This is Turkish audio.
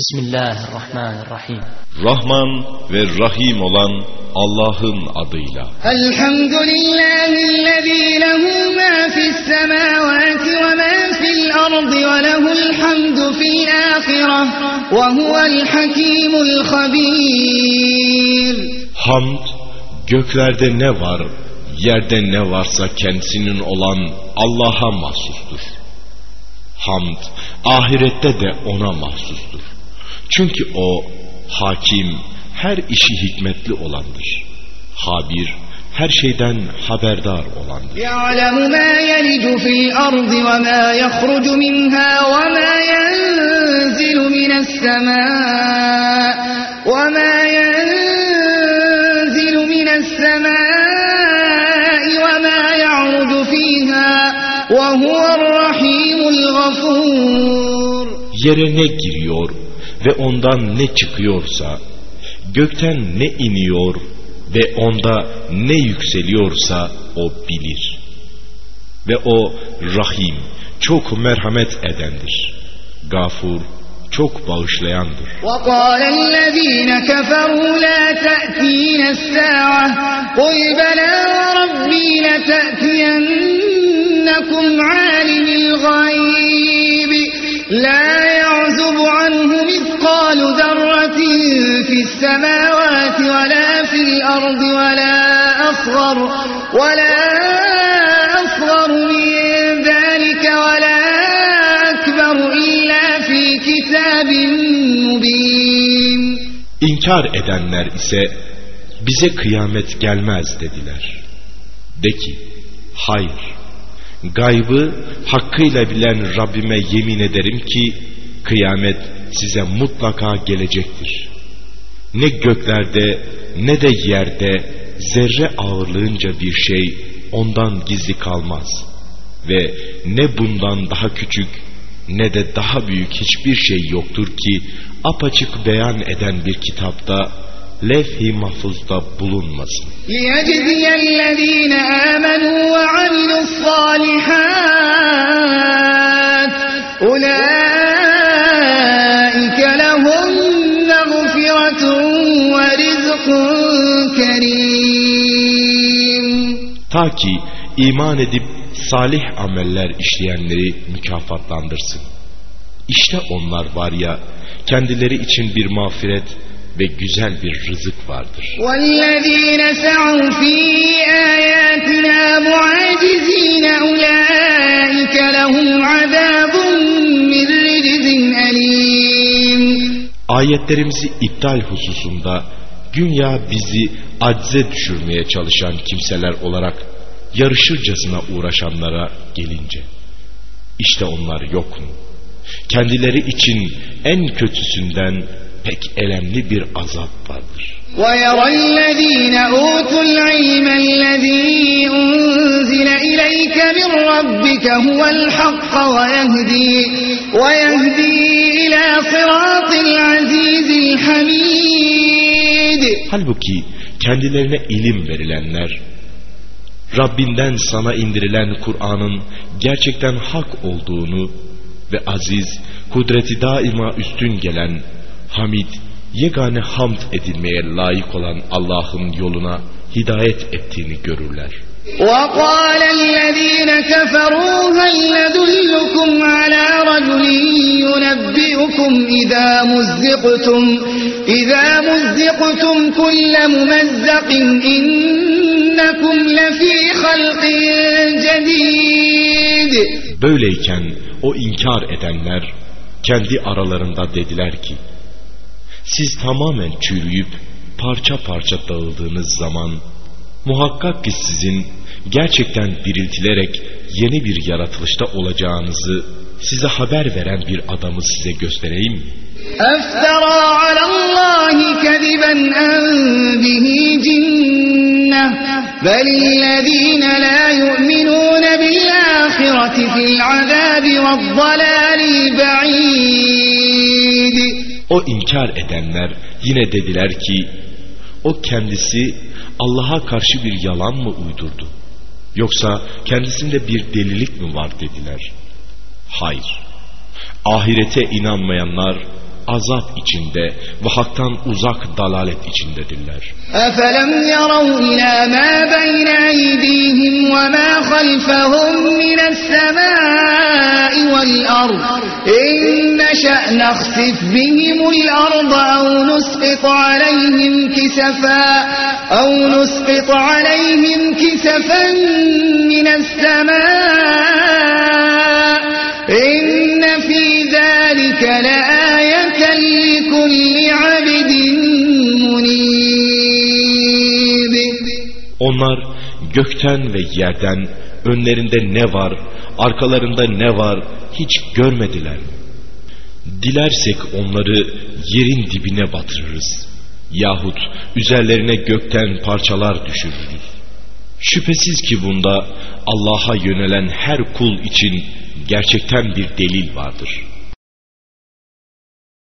Bismillahirrahmanirrahim. Rahman ve Rahim olan Allah'ın adıyla. Elhamdülillahi'llezî lehu mâ fissemâvâti ve mâ fil ardı ve lehul hamdu fil âhireh ve huvel hakîmul habîr. Hamd, göklerde ne var, yerde ne varsa kendisinin olan Allah'a mahsustur. Hamd, ahirette de ona mahsustur. Çünkü o hakim, her işi hikmetli olandır. Habir, her şeyden haberdar olandır. يَعْلَمُ مَا يَلِجُ فِي الْأَرْضِ وَمَا يَخْرُجُ مِنْهَا وَمَا يَنْزِلُ مِنَ السَّمَاءِ وَمَا يَنْزِلُ مِنَ السَّمَاءِ وَمَا يَعْرُجُ فِيهَا وَهُوَ الرَّحِيمُ الْغَفُورُ Yere ne giriyor ve ondan ne çıkıyorsa, gökten ne iniyor ve onda ne yükseliyorsa o bilir. Ve o Rahim, çok merhamet edendir. Gafur, çok bağışlayandır. وقال الذين كفروا لا تأتين الساعة قل بلى وربي لتأتينكم عالم في السماوات ولا في الأرض ولا أصغر ولا أصغر من ذلك ولا أكبر إلا في كتاب مبين İnkar edenler ise bize kıyamet gelmez dediler. De ki, hayır, gaybı hakkıyla bilen Rabbime yemin ederim ki kıyamet size mutlaka gelecektir. Ne göklerde ne de yerde zerre ağırlığınca bir şey ondan gizli kalmaz. Ve ne bundan daha küçük ne de daha büyük hiçbir şey yoktur ki apaçık beyan eden bir kitapta levh-i mahfuzda bulunmasın. ليجزي الذين آمنوا وعملوا الصالحات Ta ki iman edip salih ameller işleyenleri mükafatlandırsın. İşte onlar var ya kendileri için bir mağfiret ve güzel bir rızık vardır. والذين سعوا في آياتنا معاجزين أولئك لهم عذاب من رجز أليم Ayetlerimizi iptal hususunda günya bizi acze düşürmeye çalışan kimseler olarak yarışırcasına uğraşanlara gelince işte onlar yok mu? Kendileri için en kötüsünden pek elemli bir azap vardır. ويرى الذين أوتوا العلم الذي أنزل إليك من ربك هو الحق ويهدي, ويهدي إلى صراط العزيز الحميد Halbuki kendilerine ilim verilenler Rabbinden sana indirilen Kur'an'ın gerçekten hak olduğunu ve aziz, kudreti daima üstün gelen, hamid, yegane hamd edilmeye layık olan Allah'ın yoluna hidayet ettiğini görürler. وقال الذين كفروا هل ندلكم على رجل ينبئكم إذا مزقتم إذا مزقتم كل ممزق إنكم لفي خلق جديد Böyleyken o inkar edenler kendi aralarında dediler ki, siz tamamen çürüyüp parça parça dağıldığınız zaman muhakkak ki sizin gerçekten diriltilerek yeni bir yaratılışta olacağınızı size haber veren bir adamı size göstereyim mi? أفترى على الله كذبا أم به جنة بل الذين لا يؤمنون بالآخرة في العذاب والضلال البعيد O inkar edenler yine dediler ki o kendisi Allah'a karşı bir yalan mı uydurdu? Yoksa kendisinde bir delilik mi var dediler. Hayır. Ahirete inanmayanlar azap içinde ve haktan uzak dalalet içindedirler. Efelem yarav ila ma beyne eydihim ve ma halfahum mines semai vel ard. İnne şe'n ahsif bihimul ard ev nusqit aleyhim kisefa ev nusqit aleyhim kisefen mines semai Onlar gökten ve yerden önlerinde ne var, arkalarında ne var hiç görmediler. Dilersek onları yerin dibine batırırız. Yahut üzerlerine gökten parçalar düşürürüz. Şüphesiz ki bunda Allah'a yönelen her kul için gerçekten bir delil vardır.''